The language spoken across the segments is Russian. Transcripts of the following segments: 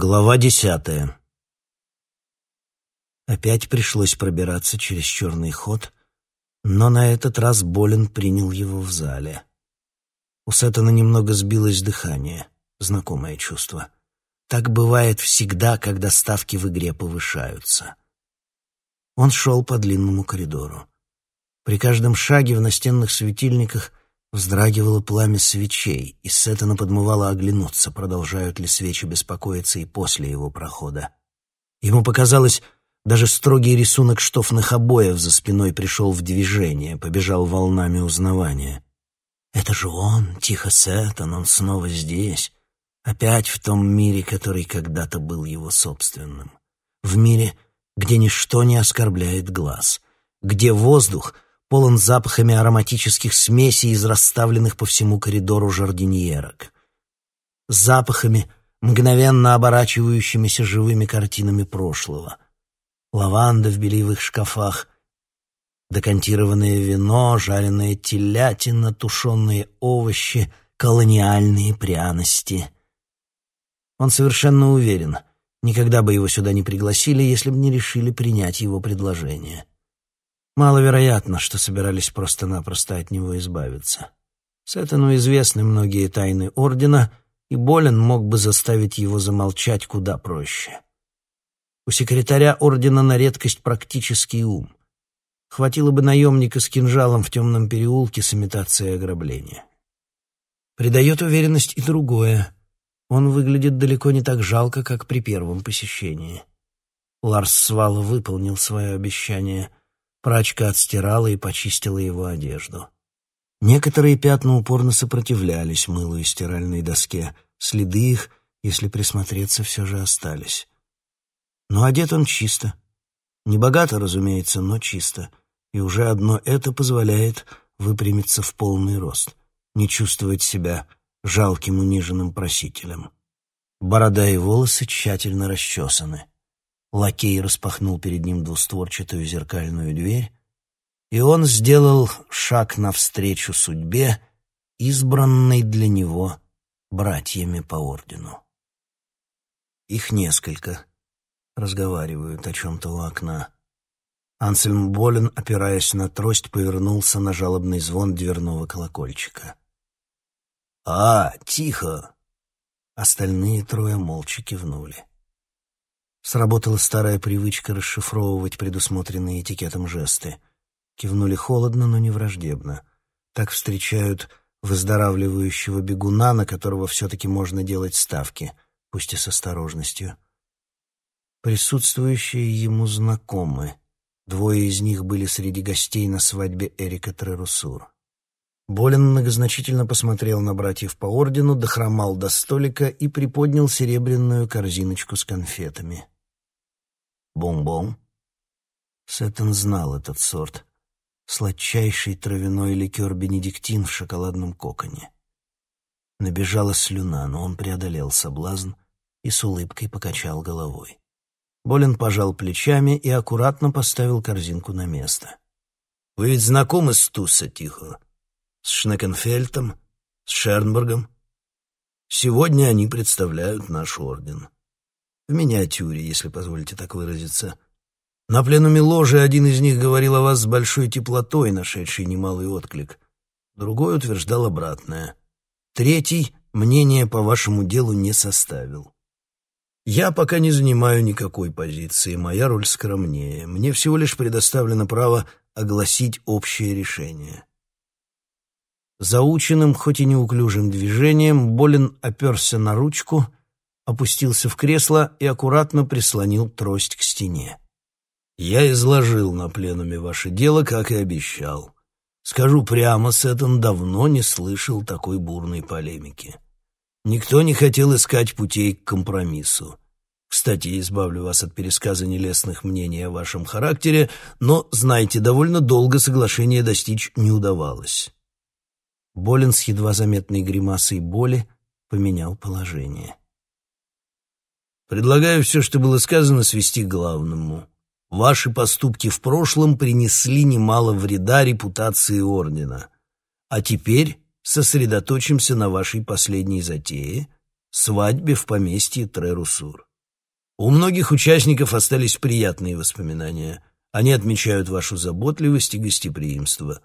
Глава десятая. Опять пришлось пробираться через черный ход, но на этот раз Болин принял его в зале. У Сеттона немного сбилось дыхание, знакомое чувство. Так бывает всегда, когда ставки в игре повышаются. Он шел по длинному коридору. При каждом шаге в настенных светильниках Вздрагивало пламя свечей, и Сеттона подмывало оглянуться, продолжают ли свечи беспокоиться и после его прохода. Ему показалось, даже строгий рисунок штофных обоев за спиной пришел в движение, побежал волнами узнавания. «Это же он, тихо Сеттон, он снова здесь, опять в том мире, который когда-то был его собственным. В мире, где ничто не оскорбляет глаз, где воздух — полон запахами ароматических смесей из расставленных по всему коридору жардиньерок. Запахами, мгновенно оборачивающимися живыми картинами прошлого. Лаванда в бельевых шкафах, декантированное вино, жареная телятина, тушеные овощи, колониальные пряности. Он совершенно уверен, никогда бы его сюда не пригласили, если бы не решили принять его предложение. Маловероятно, что собирались просто-напросто от него избавиться. Сеттону известны многие тайны Ордена, и Болен мог бы заставить его замолчать куда проще. У секретаря Ордена на редкость практический ум. Хватило бы наемника с кинжалом в темном переулке с имитацией ограбления. Придает уверенность и другое. Он выглядит далеко не так жалко, как при первом посещении. Ларс Свала выполнил свое обещание — Прачка отстирала и почистила его одежду. Некоторые пятна упорно сопротивлялись мылу и стиральной доске. Следы их, если присмотреться, все же остались. Но одет он чисто. Не богато, разумеется, но чисто. И уже одно это позволяет выпрямиться в полный рост, не чувствовать себя жалким униженным просителем. Борода и волосы тщательно расчесаны. Лакей распахнул перед ним двустворчатую зеркальную дверь, и он сделал шаг навстречу судьбе, избранной для него братьями по ордену. Их несколько. Разговаривают о чем-то у окна. Ансельм Болен, опираясь на трость, повернулся на жалобный звон дверного колокольчика. «А, тихо!» Остальные трое молча кивнули. Сработала старая привычка расшифровывать предусмотренные этикетом жесты. Кивнули холодно, но не враждебно. Так встречают выздоравливающего бегуна, на которого все-таки можно делать ставки, пусть и с осторожностью. Присутствующие ему знакомы. Двое из них были среди гостей на свадьбе Эрика Трерусур. Болин многозначительно посмотрел на братьев по ордену, дохромал до столика и приподнял серебряную корзиночку с конфетами. Бом-бом. Сеттон знал этот сорт. Сладчайший травяной ликер бенедиктин в шоколадном коконе. Набежала слюна, но он преодолел соблазн и с улыбкой покачал головой. Болин пожал плечами и аккуратно поставил корзинку на место. «Вы ведь знакомы с Тусса, Тихо? С Шнекенфельтом? С Шернбергом? Сегодня они представляют наш орден. В миниатюре, если позволите так выразиться. На пленуме ложи один из них говорил о вас с большой теплотой, нашедшей немалый отклик. Другой утверждал обратное. Третий мнение по вашему делу не составил. Я пока не занимаю никакой позиции, моя роль скромнее. Мне всего лишь предоставлено право огласить общее решение. Заученным, хоть и неуклюжим движением, Болин оперся на ручку — опустился в кресло и аккуратно прислонил трость к стене. «Я изложил на пленуме ваше дело, как и обещал. Скажу прямо, Сэттон давно не слышал такой бурной полемики. Никто не хотел искать путей к компромиссу. Кстати, избавлю вас от пересказа нелестных мнений о вашем характере, но, знаете, довольно долго соглашение достичь не удавалось». Болин с едва заметной гримасой боли поменял положение. Предлагаю все, что было сказано, свести к главному. Ваши поступки в прошлом принесли немало вреда репутации Ордена. А теперь сосредоточимся на вашей последней затее — свадьбе в поместье Трерусур. У многих участников остались приятные воспоминания. Они отмечают вашу заботливость и гостеприимство.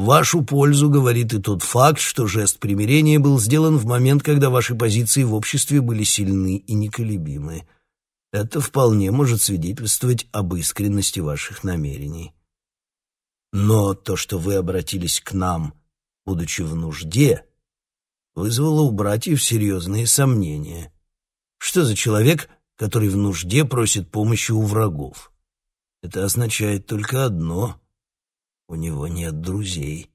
Вашу пользу говорит и тот факт, что жест примирения был сделан в момент, когда ваши позиции в обществе были сильны и неколебимы. Это вполне может свидетельствовать об искренности ваших намерений. Но то, что вы обратились к нам, будучи в нужде, вызвало у братьев серьезные сомнения. Что за человек, который в нужде просит помощи у врагов? Это означает только одно — у него нет друзей.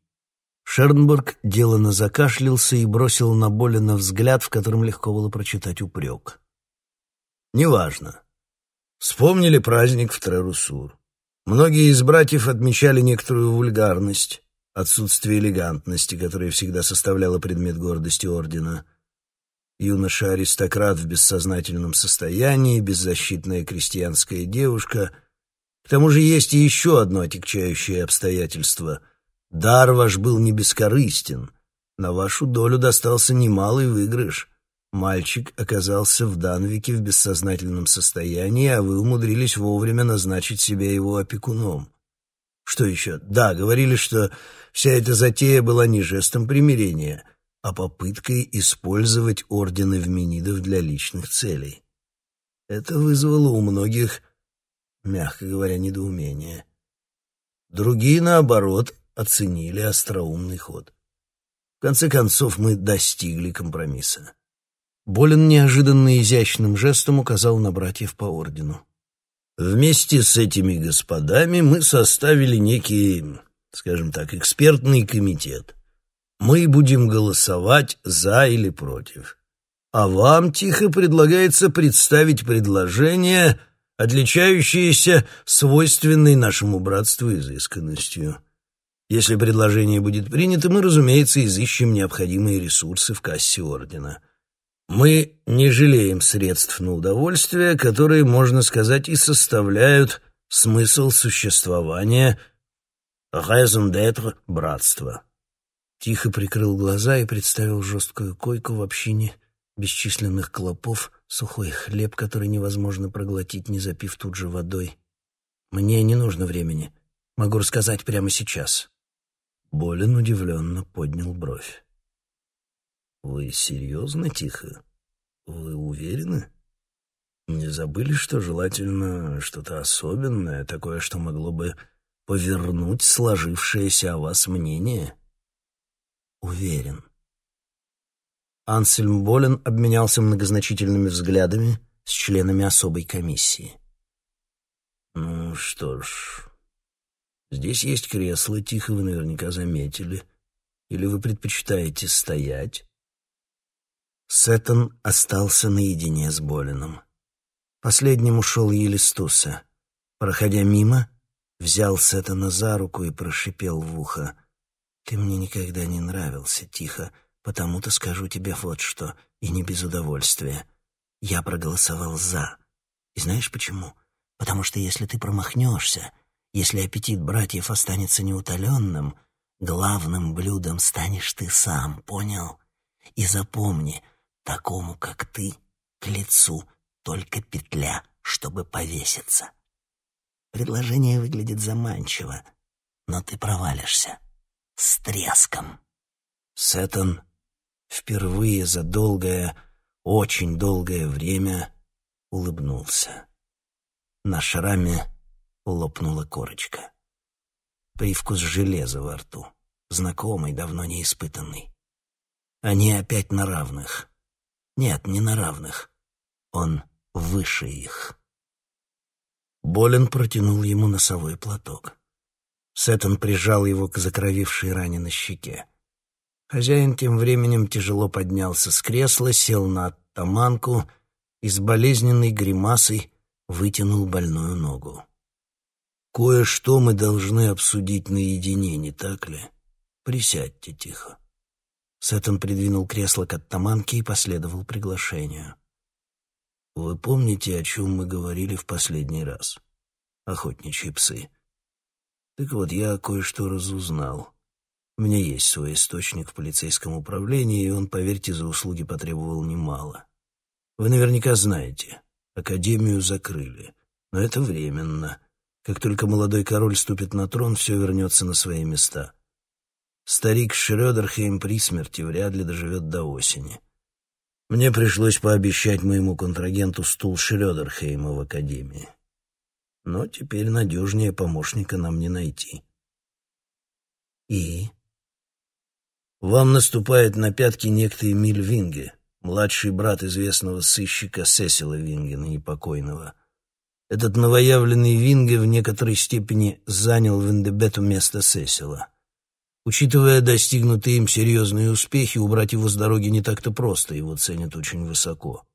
Шернбург делано закашлялся и бросил на Болина взгляд, в котором легко было прочитать упрек. «Неважно. Вспомнили праздник в Трерусур. Многие из братьев отмечали некоторую вульгарность, отсутствие элегантности, которая всегда составляла предмет гордости ордена. Юноша-аристократ в бессознательном состоянии, беззащитная крестьянская девушка. К тому же есть и еще одно отягчающее обстоятельство. Дар ваш был не бескорыстен. На вашу долю достался немалый выигрыш. Мальчик оказался в Данвике в бессознательном состоянии, а вы умудрились вовремя назначить себя его опекуном. Что еще? Да, говорили, что вся эта затея была не жестом примирения, а попыткой использовать ордены Вменидов для личных целей. Это вызвало у многих, мягко говоря, недоумение. Другие, наоборот, оценили остроумный ход. В конце концов, мы достигли компромисса. Болин неожиданно изящным жестом указал на братьев по ордену. Вместе с этими господами мы составили некий, скажем так, экспертный комитет. Мы будем голосовать за или против. А вам тихо предлагается представить предложение, отличающееся свойственной нашему братству изысканностью. Если предложение будет принято, мы, разумеется, изыщем необходимые ресурсы в кассе ордена — мы не жалеем средств на удовольствие, которые, можно сказать, и составляют смысл существования raison d'être братства. Тихо прикрыл глаза и представил жесткую койку в общине бесчисленных клопов, сухой хлеб, который невозможно проглотить, не запив тут же водой. Мне не нужно времени. Могу рассказать прямо сейчас. Болин удивленно поднял бровь. «Вы серьезно, Тихо? Вы уверены? Не забыли, что желательно что-то особенное, такое, что могло бы повернуть сложившееся о вас мнение?» «Уверен». Ансельм Болен обменялся многозначительными взглядами с членами особой комиссии. «Ну что ж, здесь есть кресло, тихо вы наверняка заметили. Или вы предпочитаете стоять?» Сеттон остался наедине с Болином. Последним ушел Елистуса. Проходя мимо, взял Сеттона за руку и прошипел в ухо. «Ты мне никогда не нравился, тихо, потому-то скажу тебе вот что, и не без удовольствия. Я проголосовал «за». И знаешь почему? Потому что если ты промахнешься, если аппетит братьев останется неутоленным, главным блюдом станешь ты сам, понял? И запомни — Такому, как ты, к лицу только петля, чтобы повеситься. Предложение выглядит заманчиво, но ты провалишься с треском. Сеттон впервые за долгое, очень долгое время улыбнулся. На шраме лопнула корочка. Привкус железа во рту, знакомый, давно не испытанный. Они опять на равных. Нет, не на равных. Он выше их. Болен протянул ему носовой платок. Сеттон прижал его к закровившей ране на щеке. Хозяин тем временем тяжело поднялся с кресла, сел на оттаманку и с болезненной гримасой вытянул больную ногу. «Кое-что мы должны обсудить наедине, не так ли? Присядьте тихо». Сеттон придвинул кресло к оттаманке и последовал приглашению. «Вы помните, о чем мы говорили в последний раз? Охотничьи псы. Так вот, я кое-что разузнал. Меня есть свой источник в полицейском управлении, и он, поверьте, за услуги потребовал немало. Вы наверняка знаете, Академию закрыли. Но это временно. Как только молодой король ступит на трон, все вернется на свои места. Старик Шрёдерхейм при смерти вряд ли доживет до осени. Мне пришлось пообещать моему контрагенту стул Шрёдерхейма в Академии. Но теперь надежнее помощника нам не найти. И? Вам наступает на пятки некто Эмиль Винге, младший брат известного сыщика Сесила Вингена, непокойного. Этот новоявленный Винге в некоторой степени занял в Индебету место Сесила. Учитывая достигнутые им серьезные успехи, убрать его с дороги не так-то просто, его ценят очень высоко.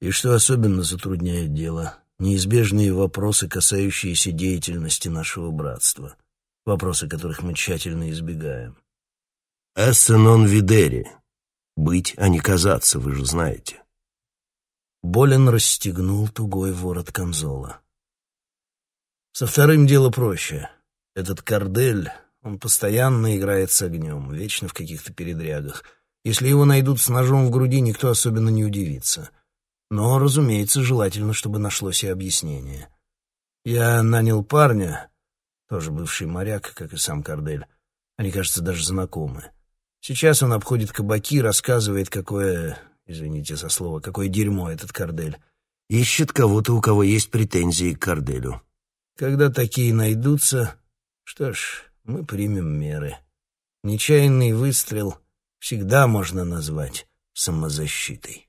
И что особенно затрудняет дело, неизбежные вопросы, касающиеся деятельности нашего братства, вопросы которых мы тщательно избегаем. «Эссе нон видери» — быть, а не казаться, вы же знаете. Болен расстегнул тугой ворот камзола. Со вторым дело проще. Этот кордель он постоянно играет с огнем, вечно в каких-то передрягах. Если его найдут с ножом в груди, никто особенно не удивится. Но, разумеется, желательно, чтобы нашлось и объяснение. Я нанял парня, тоже бывший моряк, как и сам Кордель. Они, кажется, даже знакомы. Сейчас он обходит кабаки, рассказывает, какое, извините за слово, какое дерьмо этот Кордель. Ищет кого-то, у кого есть претензии к Корделю. Когда такие найдутся, что ж, мы примем меры. Нечаянный выстрел всегда можно назвать самозащитой.